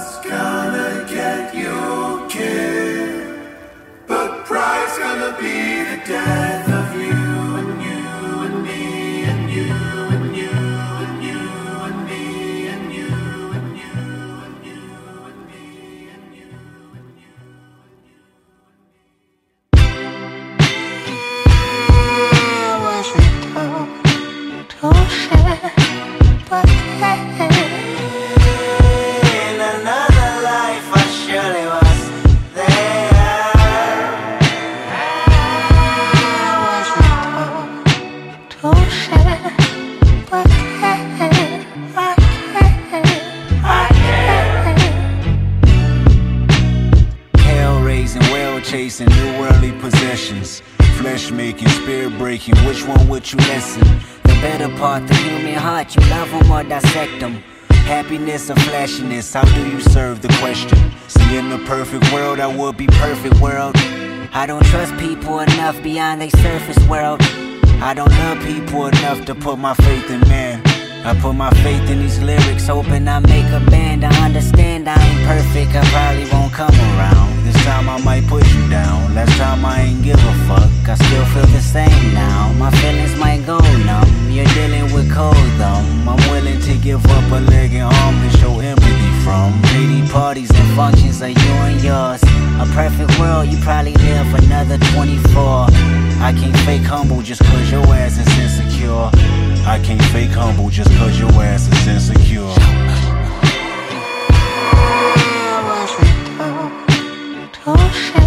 Love's chasing, new worldly possessions. Flesh making, spirit breaking, which one would you listen? The better part, the human heart, you love or dissect them. Happiness or flashiness, how do you serve the question? See, in the perfect world, I would be perfect world. I don't trust people enough beyond their surface world. I don't love people enough to put my faith in man. I put my faith in these lyrics, Hoping I make a band I understand I ain't perfect, I probably won't come around. This time I might put you down. Last time I ain't give a fuck. I still feel the same now. My feelings might go numb. You're dealing with cold thumb. I'm willing to give up a leg and arm to show empathy from. Lady parties and functions are you and yours. A perfect world, you probably live another 24. I can't fake humble just cause your ass is insecure. I can't fake humble just cause your ass is insecure. In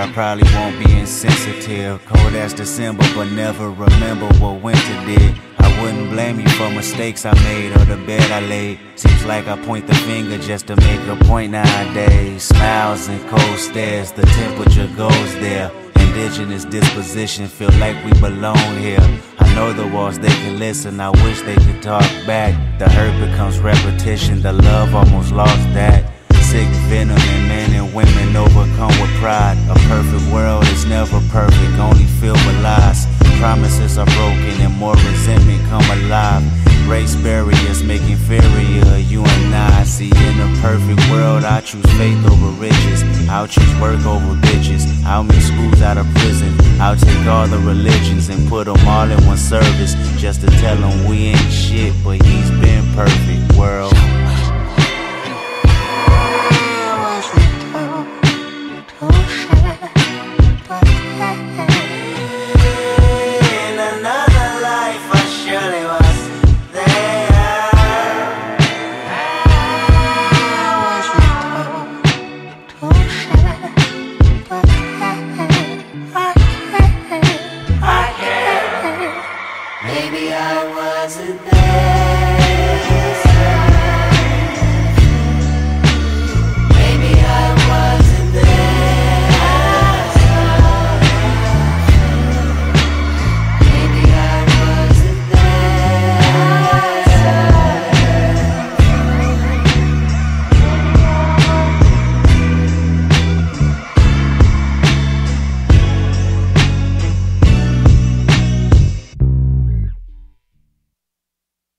I probably won't be insensitive. Cold as December, but never remember what winter did. I wouldn't blame you for mistakes I made or the bed I laid. Seems like I point the finger just to make a point nowadays. Smiles and cold stares, the temperature goes there. Indigenous disposition, feel like we belong here. I know the walls they can listen, I wish they could talk back. The hurt becomes repetition, the love almost lost that. Choose faith over riches. I'll choose work over bitches. I'll make schools out of prison. I'll take all the religions and put them all in one service. Just to tell them we ain't shit, Maybe I wasn't there.